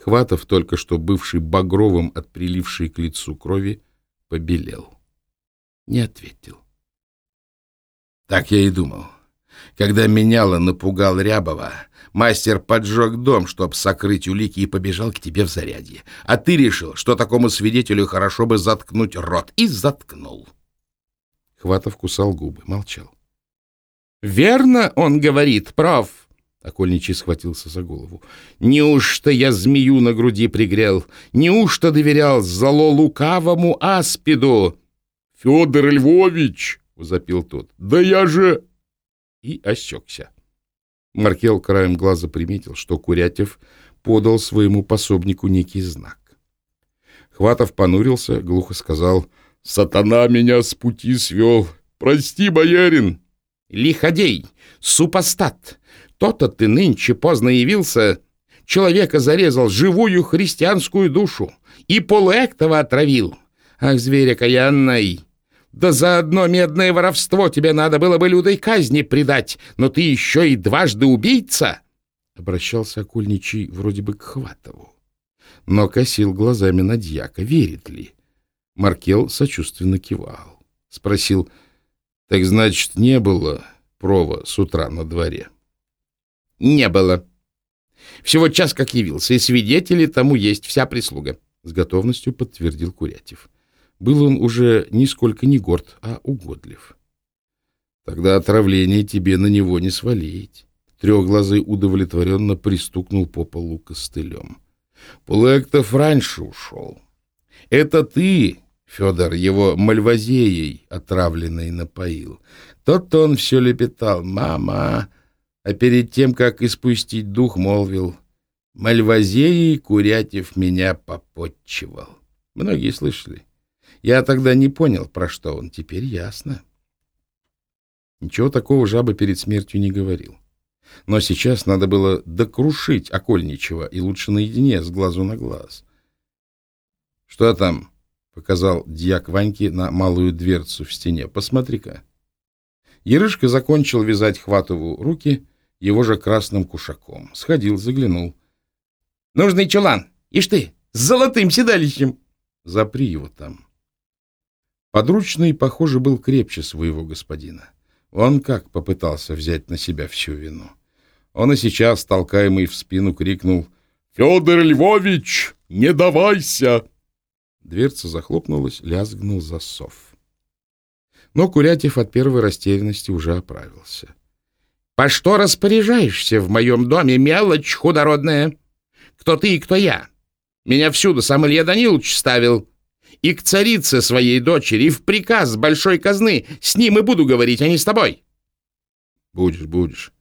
Хватов, только что бывший багровым от прилившей к лицу крови, побелел. Не ответил. Так я и думал. Когда меняло напугал Рябова, мастер поджег дом, чтоб сокрыть улики, и побежал к тебе в зарядье. А ты решил, что такому свидетелю хорошо бы заткнуть рот. И заткнул. Хватов кусал губы, молчал. — Верно он говорит, прав, Окольничий схватился за голову. «Неужто я змею на груди пригрел? Неужто доверял зало лукавому аспиду?» «Федор Львович!» — возопил тот. «Да я же...» И осекся. Маркел краем глаза приметил, что Курятев подал своему пособнику некий знак. Хватов понурился, глухо сказал, «Сатана меня с пути свел! Прости, боярин!» «Лиходей! Супостат! То-то ты нынче поздно явился, человека зарезал живую христианскую душу и полуэктова отравил. Ах, зверь окаянный! Да за одно медное воровство тебе надо было бы лютой казни предать, но ты еще и дважды убийца!» Обращался окольничий вроде бы к Хватову, но косил глазами на дьяка, верит ли. Маркел сочувственно кивал. Спросил, «Так значит, не было прова с утра на дворе?» Не было. Всего час как явился, и свидетели тому есть вся прислуга. С готовностью подтвердил Курятев. Был он уже нисколько не горд, а угодлив. Тогда отравление тебе на него не свалить. Трехглазый удовлетворенно пристукнул по полу костылем. Полуэктов раньше ушел. Это ты, Федор, его мальвазеей отравленной напоил. Тот-то он все лепетал. «Мама, а перед тем, как испустить дух, молвил, «Мальвазеей Курятев меня попотчевал». Многие слышали. Я тогда не понял, про что он, теперь ясно. Ничего такого жаба перед смертью не говорил. Но сейчас надо было докрушить Окольничего, и лучше наедине, с глазу на глаз. — Что там? — показал дьяк Ваньки на малую дверцу в стене. — Посмотри-ка. Ерышка закончил вязать Хватову руки его же красным кушаком. Сходил, заглянул. — Нужный чулан! Ишь ты, с золотым седалищем! Запри его там. Подручный, похоже, был крепче своего господина. Он как попытался взять на себя всю вину. Он и сейчас, толкаемый в спину, крикнул «Федор Львович, не давайся!» Дверца захлопнулась, лязгнул засов. Но Курятев от первой растерянности уже оправился. По что распоряжаешься в моем доме, мелочь худородная? Кто ты и кто я? Меня всюду сам Илья Данилович ставил. И к царице своей дочери, и в приказ большой казны. С ним и буду говорить, а не с тобой. Будешь, будешь.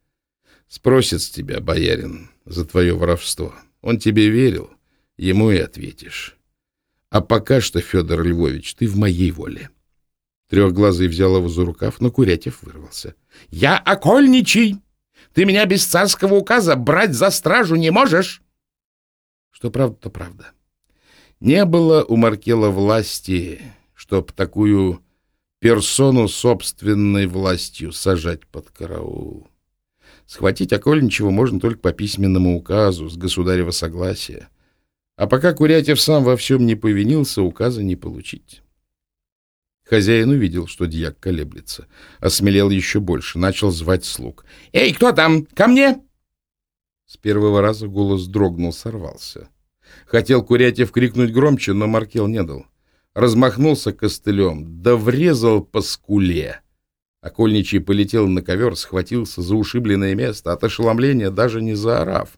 Спросит с тебя, боярин, за твое воровство. Он тебе верил, ему и ответишь. А пока что, Федор Львович, ты в моей воле. Трехглазый взял его за рукав, но Курятев вырвался. — Я окольничий! Ты меня без царского указа брать за стражу не можешь! Что правда, то правда. Не было у Маркела власти, чтоб такую персону собственной властью сажать под караул. Схватить окольничего можно только по письменному указу с государева согласия. А пока Курятев сам во всем не повинился, указа не получить. Хозяин увидел, что дьяк колеблется. Осмелел еще больше, начал звать слуг. «Эй, кто там? Ко мне!» С первого раза голос дрогнул, сорвался. Хотел Курятьев крикнуть громче, но Маркел не дал. Размахнулся костылем, да врезал по скуле. Окольничий полетел на ковер, схватился за ушибленное место, от ошеломления даже не заорав.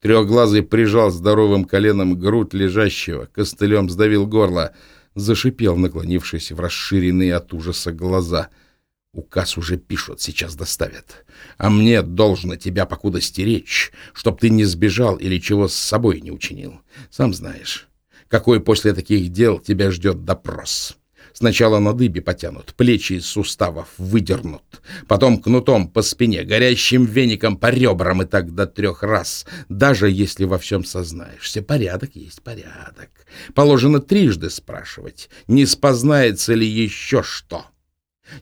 Трехглазый прижал здоровым коленом грудь лежащего, костылем сдавил горло — зашипел, наклонившись в расширенные от ужаса глаза. «Указ уже пишут, сейчас доставят. А мне должно тебя покуда стеречь, чтоб ты не сбежал или чего с собой не учинил. Сам знаешь, какой после таких дел тебя ждет допрос». Сначала на дыбе потянут, плечи из суставов выдернут, потом кнутом по спине, горящим веником по ребрам и так до трех раз, даже если во всем сознаешься. Порядок есть порядок. Положено трижды спрашивать, не спознается ли еще что.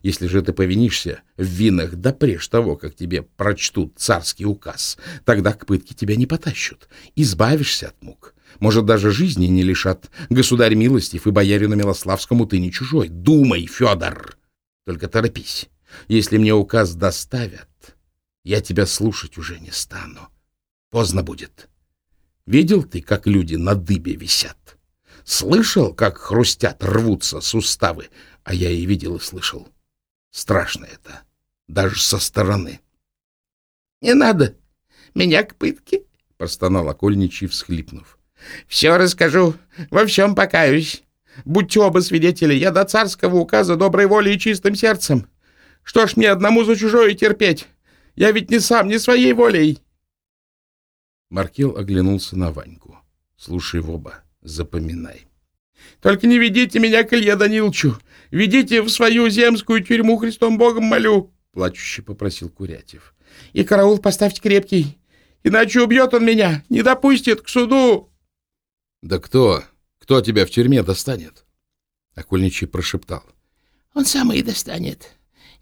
Если же ты повинишься в винах да прежде того, как тебе прочтут царский указ, тогда к пытке тебя не потащут, избавишься от мук. Может, даже жизни не лишат. Государь милостив, и боярину Милославскому ты не чужой. Думай, Федор! Только торопись. Если мне указ доставят, я тебя слушать уже не стану. Поздно будет. Видел ты, как люди на дыбе висят? Слышал, как хрустят, рвутся суставы? А я и видел, и слышал. Страшно это, даже со стороны. — Не надо меня к пытке, — простонал окольничий, всхлипнув. — Все расскажу, во всем покаюсь. Будьте оба свидетели, я до царского указа доброй воли и чистым сердцем. Что ж мне одному за чужое терпеть? Я ведь не сам, не своей волей. Маркел оглянулся на Ваньку. — Слушай в оба, запоминай. — Только не ведите меня к Илье Данилчу. Ведите в свою земскую тюрьму, Христом Богом молю, — плачуще попросил Курятев. — И караул поставьте крепкий, иначе убьет он меня, не допустит к суду. — Да кто? Кто тебя в тюрьме достанет? Окольничий прошептал. — Он самый и достанет,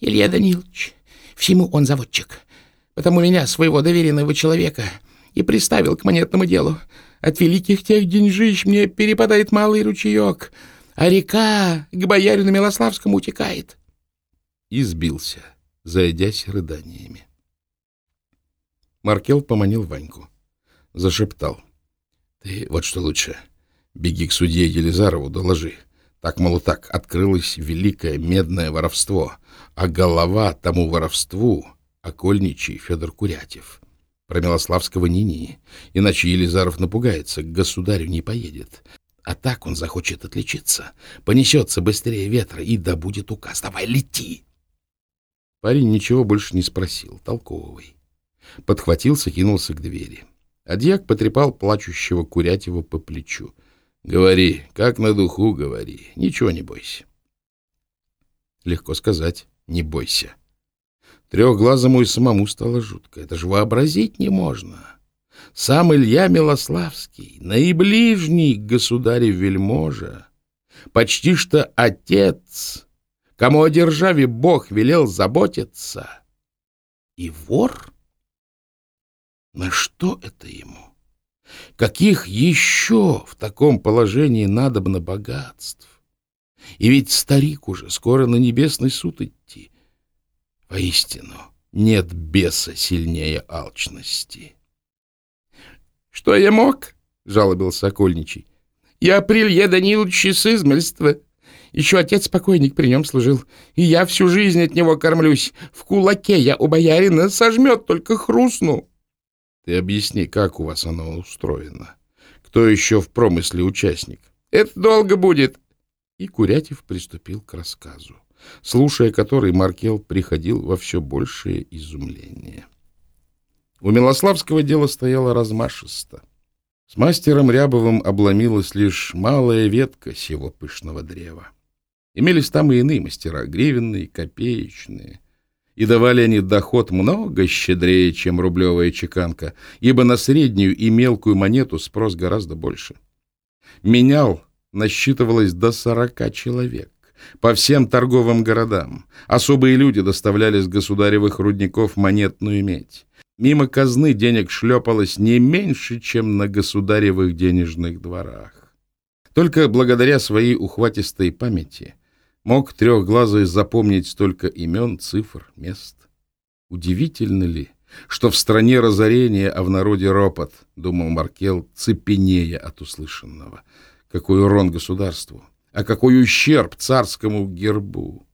Илья Данилович. Всему он заводчик. Потому меня, своего доверенного человека, и приставил к монетному делу. От великих тех деньжищ мне перепадает малый ручеек — а река к боярину Милославскому утекает. И сбился, зайдясь рыданиями. Маркел поманил Ваньку. Зашептал. — Ты вот что лучше. Беги к судье Елизарову, доложи. Так, мол, так, открылось великое медное воровство, а голова тому воровству — окольничий Федор Курятев. Про Милославского Нинии. Иначе Елизаров напугается, к государю не поедет. А так он захочет отличиться, понесется быстрее ветра и добудет указ. Давай, лети! Парень ничего больше не спросил, толковый. Подхватился, кинулся к двери. Адьяк потрепал плачущего Курятева по плечу. — Говори, как на духу говори, ничего не бойся. Легко сказать, не бойся. Трехглазому и самому стало жутко. Это же вообразить не можно. — сам Илья Милославский, наиближний к государю вельможа, почти что отец, кому о державе Бог велел заботиться, и вор? На что это ему? Каких еще в таком положении надобно богатств? И ведь старик уже, скоро на небесный суд идти. Воистину, нет беса сильнее алчности. Что я мог? — жалобился Окольничий. — Я при Илье Даниловиче с измельства. Еще отец-покойник при нем служил, и я всю жизнь от него кормлюсь. В кулаке я у боярина сожмет, только хрустну. — Ты объясни, как у вас оно устроено? Кто еще в промысле участник? — Это долго будет. И Курятев приступил к рассказу, слушая который Маркел приходил во все большее изумление. У Милославского дело стояло размашисто. С мастером Рябовым обломилась лишь малая ветка сего пышного древа. Имелись там и иные мастера, гривенные, копеечные. И давали они доход много щедрее, чем рублевая чеканка, ибо на среднюю и мелкую монету спрос гораздо больше. Менял насчитывалось до сорока человек по всем торговым городам. Особые люди доставляли с государевых рудников монетную медь. Мимо казны денег шлепалось не меньше, чем на государевых денежных дворах. Только благодаря своей ухватистой памяти мог трехглазый запомнить столько имен, цифр, мест. Удивительно ли, что в стране разорения, а в народе ропот, думал Маркел, цепенея от услышанного. Какой урон государству, а какой ущерб царскому гербу.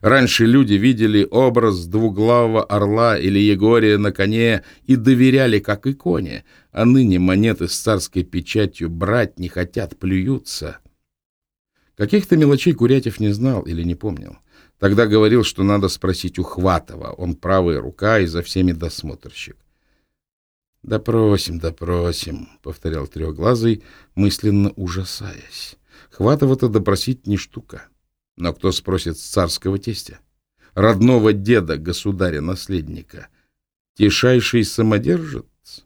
Раньше люди видели образ двуглавого орла или Егория на коне и доверяли, как иконе, а ныне монеты с царской печатью брать не хотят, плюются. Каких-то мелочей Курятев не знал или не помнил. Тогда говорил, что надо спросить у Хватова, он правая рука и за всеми досмотрщик. «Допросим, допросим», — повторял Трехглазый, мысленно ужасаясь. «Хватова-то допросить не штука». Но кто спросит царского тестя? Родного деда, государя-наследника? Тишайший самодержец?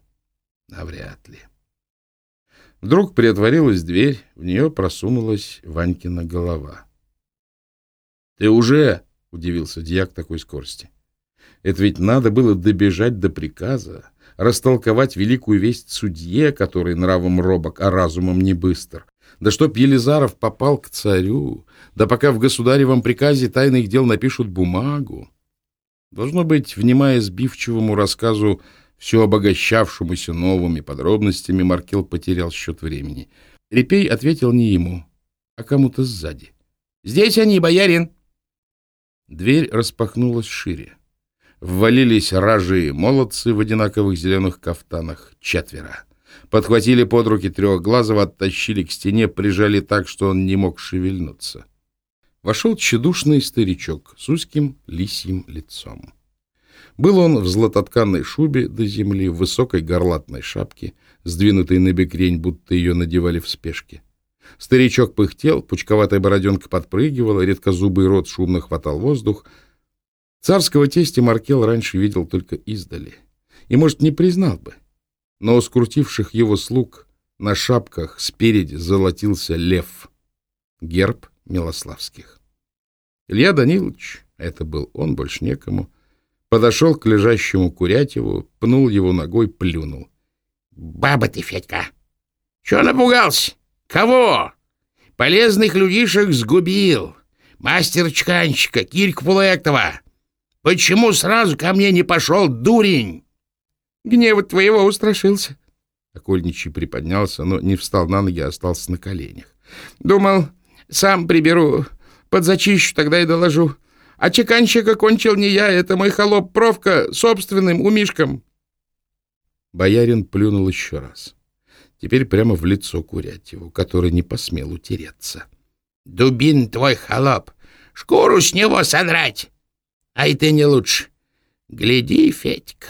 Навряд ли. Вдруг приотворилась дверь, в нее просунулась Ванькина голова. — Ты уже? — удивился дьяк такой скорости. «Это ведь надо было добежать до приказа, растолковать великую весть судье, который нравом робок, а разумом не быстр. Да чтоб Елизаров попал к царю, да пока в государевом приказе тайных дел напишут бумагу. Должно быть, внимая сбивчивому рассказу, все обогащавшемуся новыми подробностями, Маркел потерял счет времени. Репей ответил не ему, а кому-то сзади. «Здесь они, боярин!» Дверь распахнулась шире. Ввалились ражи молодцы в одинаковых зеленых кафтанах, четверо. Подхватили под руки трехглазого, оттащили к стене, прижали так, что он не мог шевельнуться. Вошел тщедушный старичок с узким лисьим лицом. Был он в златотканной шубе до земли, в высокой горлатной шапке, сдвинутой на бекрень, будто ее надевали в спешке. Старичок пыхтел, пучковатая бороденка подпрыгивала, редкозубый рот шумно хватал воздух. Царского тестя Маркел раньше видел только издали. И, может, не признал бы. Но у скрутивших его слуг на шапках спереди золотился лев. Герб Милославских. Илья Данилович, это был он, больше некому, подошел к лежащему Курятьеву, пнул его ногой, плюнул. — Баба ты, Федька! Чего напугался? Кого? Полезных людишек сгубил. Мастер-чканщика Кирька Пулектова. Почему сразу ко мне не пошел, дурень? Гнева твоего устрашился. Окольничий приподнялся, но не встал на ноги, а остался на коленях. Думал, сам приберу, подзачищу, тогда и доложу. А чеканщика кончил не я, это мой холоп Провка собственным умишком. Боярин плюнул еще раз. Теперь прямо в лицо Курятьеву, который не посмел утереться. — Дубин твой холоп! Шкуру с него содрать! А и ты не лучше. Гляди, Федька,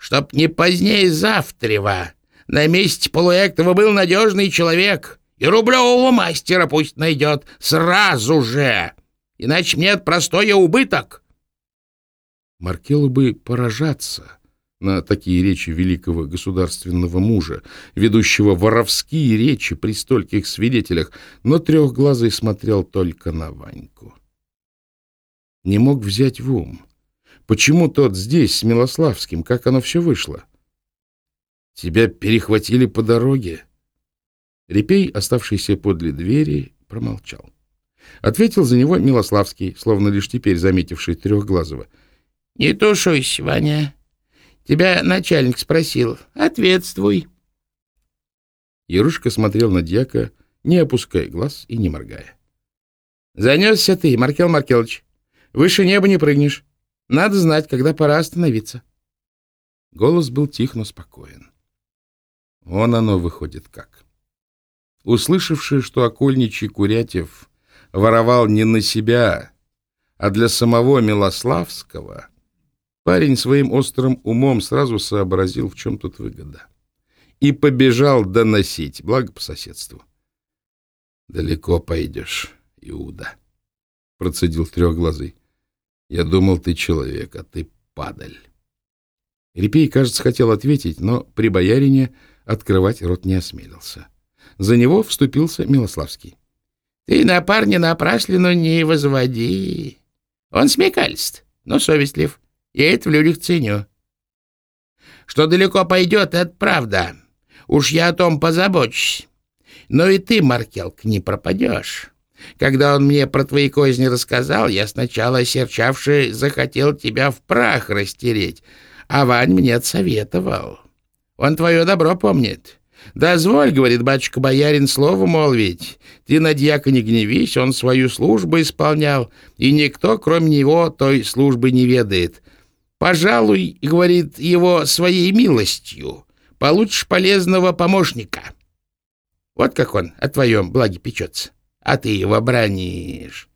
чтоб не позднее завтрева на месте Полуэктова был надежный человек, и рублевого мастера пусть найдет сразу же, иначе мне это простой убыток. Маркелу бы поражаться — на такие речи великого государственного мужа, ведущего воровские речи при стольких свидетелях, но трехглазый смотрел только на Ваньку. Не мог взять в ум. Почему тот здесь, с Милославским? Как оно все вышло? Тебя перехватили по дороге? Репей, оставшийся подле двери, промолчал. Ответил за него Милославский, словно лишь теперь заметивший трехглазого. — Не тушуйся, Ваня. Тебя начальник спросил. Ответствуй. Ярушка смотрел на дьяка, не опуская глаз и не моргая. Занесся ты, Маркел Маркелович. Выше неба не прыгнешь. Надо знать, когда пора остановиться. Голос был тих, но спокоен. Вон оно выходит как. Услышавший, что окольничий Курятев воровал не на себя, а для самого Милославского, Парень своим острым умом сразу сообразил, в чем тут выгода. И побежал доносить, благо по соседству. «Далеко пойдешь, Иуда», — процедил трехглазый. «Я думал, ты человек, а ты падаль». Репей, кажется, хотел ответить, но при боярине открывать рот не осмелился. За него вступился Милославский. — Ты на парня напраслину не возводи. Он смекалист, но совестлив. Я это в людях ценю. Что далеко пойдет, это правда. Уж я о том позабочусь. Но и ты, Маркелк, не пропадешь. Когда он мне про твои козни рассказал, я сначала, серчавший, захотел тебя в прах растереть, а Вань мне отсоветовал. Он твое добро помнит. «Дозволь, — говорит батюшка-боярин, — слово молвить. Ты на дьяка не гневись, он свою службу исполнял, и никто, кроме него, той службы не ведает. Пожалуй, говорит его своей милостью, получишь полезного помощника. Вот как он о твоем благе печется, а ты его бранишь.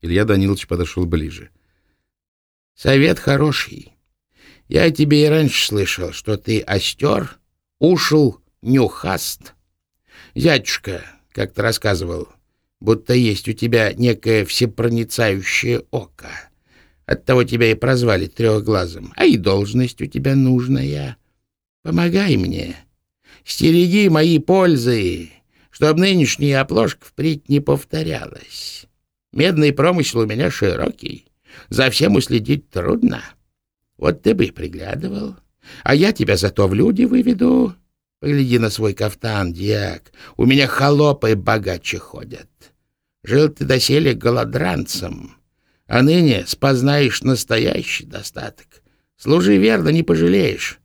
Илья Данилович подошел ближе. Совет хороший. Я тебе и раньше слышал, что ты остер, ушел, нюхаст. Зятюшка как-то рассказывал, будто есть у тебя некое всепроницающее око. Оттого тебя и прозвали трехглазым. А и должность у тебя нужная. Помогай мне. Стереги мои пользы, чтобы нынешняя оплошка впредь не повторялась. Медный промысел у меня широкий. За всем уследить трудно. Вот ты бы и приглядывал. А я тебя зато в люди выведу. Погляди на свой кафтан, дьяк. У меня холопы богаче ходят. Жил ты доселе голодранцем, а ныне спознаешь настоящий достаток. Служи верно, не пожалеешь.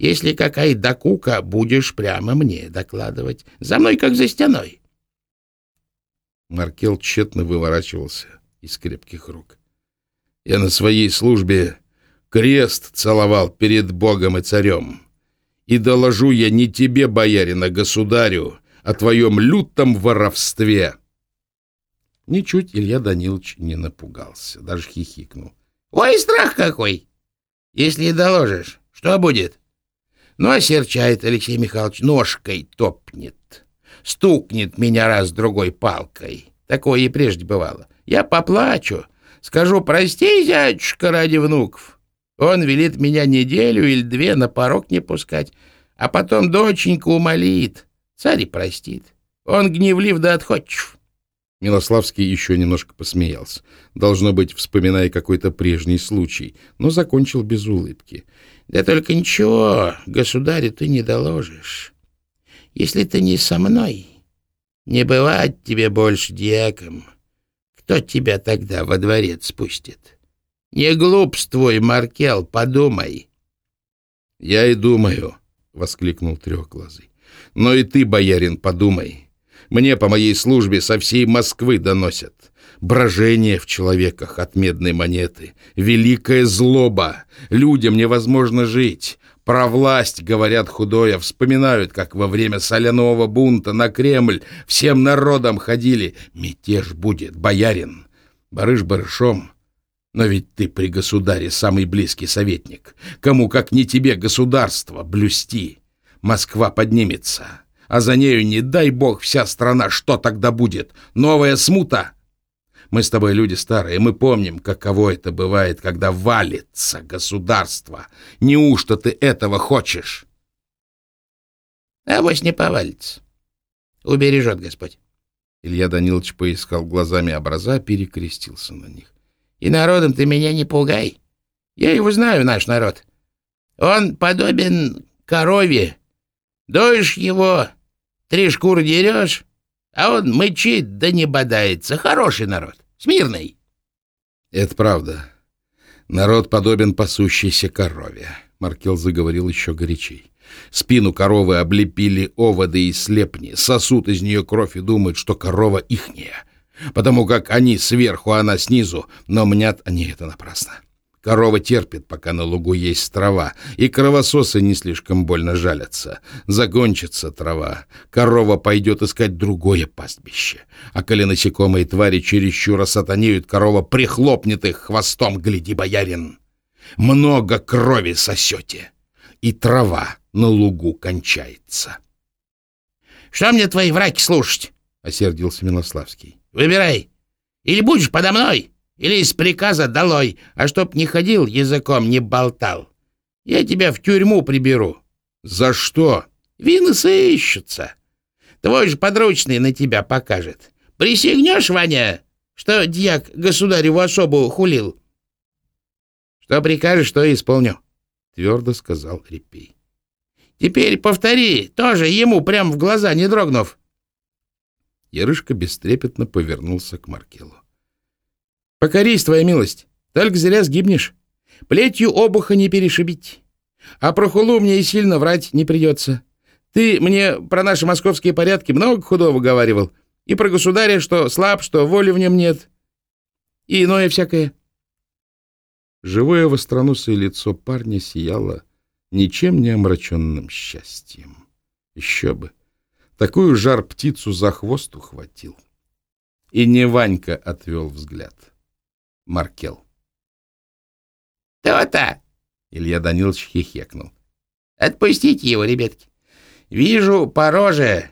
Если какая докука, будешь прямо мне докладывать. За мной, как за стеной. Маркел тщетно выворачивался из крепких рук. Я на своей службе крест целовал перед Богом и царем. И доложу я не тебе, боярин, а государю, о твоем лютом воровстве. Ничуть Илья Данилович не напугался, даже хихикнул. — Ой, страх какой! Если доложишь, что будет? Ну, осерчает Алексей Михайлович, ножкой топнет, стукнет меня раз-другой палкой. Такое и прежде бывало. Я поплачу, скажу, прости, зятюшка, ради внуков. Он велит меня неделю или две на порог не пускать, а потом доченька умолит. Царь простит. Он гневлив да отходчив. Милославский еще немножко посмеялся, должно быть, вспоминая какой-то прежний случай, но закончил без улыбки. «Да только ничего, государю ты не доложишь. Если ты не со мной, не бывать тебе больше дьяком. Кто тебя тогда во дворец спустит?» Не глупствуй, Маркел, подумай. — Я и думаю, — воскликнул трехглазый. — Но и ты, боярин, подумай. Мне по моей службе со всей Москвы доносят. Брожение в человеках от медной монеты. Великая злоба. Людям невозможно жить. Про власть говорят худое, вспоминают, как во время соляного бунта на Кремль всем народом ходили. Мятеж будет, боярин. Барыш барышом, но ведь ты при государе самый близкий советник. Кому, как не тебе, государство блюсти. Москва поднимется, а за нею, не дай бог, вся страна. Что тогда будет? Новая смута? Мы с тобой люди старые, мы помним, каково это бывает, когда валится государство. Неужто ты этого хочешь? Авось не повалится. Убережет Господь. Илья Данилович поискал глазами образа, перекрестился на них. И народом ты меня не пугай. Я его знаю, наш народ. Он подобен корове. Доишь его, три шкуры дерешь, а он мычит да не бодается. Хороший народ, смирный. Это правда. Народ подобен пасущейся корове. Маркел заговорил еще горячей. Спину коровы облепили оводы и слепни, сосут из нее кровь и думают, что корова ихняя потому как они сверху, а она снизу, но мнят они это напрасно. Корова терпит, пока на лугу есть трава, и кровососы не слишком больно жалятся. Закончится трава, корова пойдет искать другое пастбище. А коли насекомые твари чересчур сатанеют, корова прихлопнет их хвостом, гляди, боярин. Много крови сосете, и трава на лугу кончается. — Что мне твои враки слушать? — осердился Милославский. Выбирай. Или будешь подо мной, или из приказа долой, а чтоб не ходил языком, не болтал. Я тебя в тюрьму приберу. За что? Вины сыщутся. Твой же подручный на тебя покажет. Присягнешь, Ваня, что дьяк государеву особу хулил? Что прикажешь, то и исполню, — твердо сказал Репей. Теперь повтори, тоже ему прямо в глаза, не дрогнув. Ярышка бестрепетно повернулся к Маркелу. — Покорись, твоя милость, только зря сгибнешь. Плетью обуха не перешибить. А про хулу мне и сильно врать не придется. Ты мне про наши московские порядки много худого говаривал. И про государя, что слаб, что воли в нем нет. И иное всякое. Живое востроносое лицо парня сияло ничем не омраченным счастьем. Еще бы! Такую жар птицу за хвост ухватил. И не Ванька отвел взгляд. Маркел. «То-то!» — Илья Данилович хихекнул. «Отпустите его, ребятки. Вижу по роже,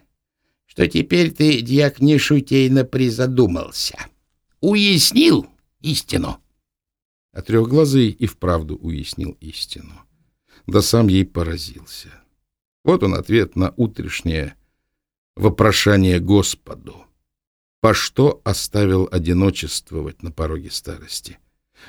что теперь ты, дьяк, не шутейно призадумался. Уяснил истину?» А трехглазый и вправду уяснил истину. Да сам ей поразился. Вот он ответ на утрешнее вопрошание Господу. По что оставил одиночествовать на пороге старости.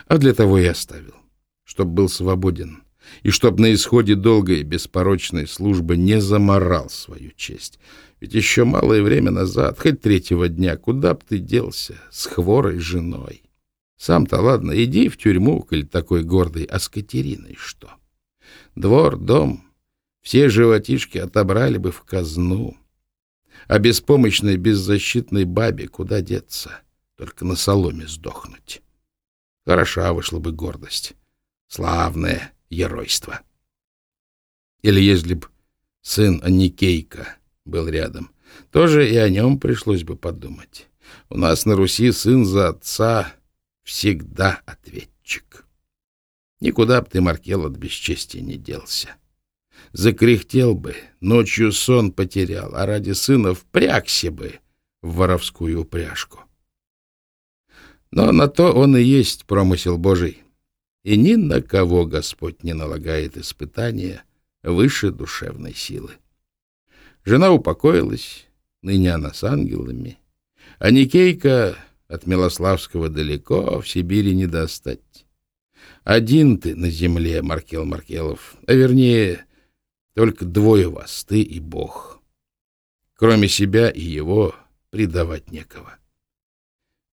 А для того и оставил, чтоб был свободен, и чтоб на исходе долгой беспорочной службы не заморал свою честь. Ведь еще малое время назад, хоть третьего дня, куда б ты делся с хворой женой? Сам-то ладно, иди в тюрьму, коль такой гордый, а с Катериной что? Двор, дом, все животишки отобрали бы в казну. А беспомощной, беззащитной бабе куда деться? Только на соломе сдохнуть. Хороша вышла бы гордость. Славное геройство. Или если б сын Аникейка был рядом, тоже и о нем пришлось бы подумать. У нас на Руси сын за отца всегда ответчик. Никуда б ты, Маркел, от бесчестия не делся. Закряхтел бы, ночью сон потерял, а ради сына впрягся бы в воровскую упряжку. Но на то он и есть промысел Божий. И ни на кого Господь не налагает испытания выше душевной силы. Жена упокоилась, ныне она с ангелами, а Никейка от Милославского далеко, в Сибири не достать. Один ты на земле, Маркел Маркелов, а вернее, только двое вас, ты и Бог. Кроме себя и его предавать некого.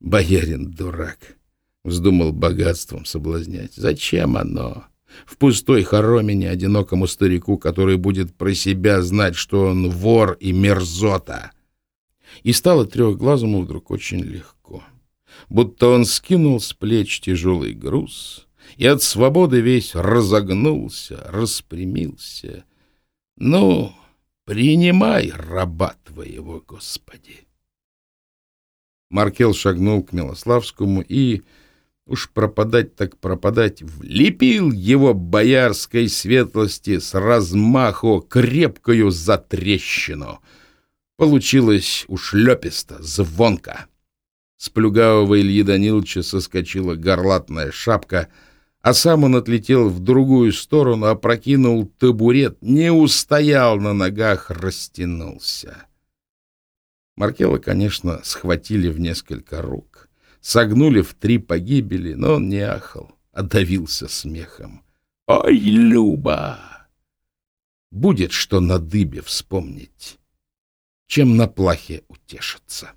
Боярин дурак, вздумал богатством соблазнять. Зачем оно? В пустой хоромине одинокому старику, который будет про себя знать, что он вор и мерзота. И стало трехглазому вдруг очень легко. Будто он скинул с плеч тяжелый груз и от свободы весь разогнулся, распрямился — ну, принимай раба твоего, Господи. Маркел шагнул к Милославскому и, уж пропадать так пропадать, влепил его боярской светлости с размаху крепкою затрещину. Получилось ушлеписто, звонко. С плюгавого Ильи Даниловича соскочила горлатная шапка — а сам он отлетел в другую сторону, опрокинул табурет, не устоял на ногах, растянулся. Маркела, конечно, схватили в несколько рук, согнули в три погибели, но он не ахал, а давился смехом. «Ой, Люба!» Будет что на дыбе вспомнить, чем на плахе утешиться.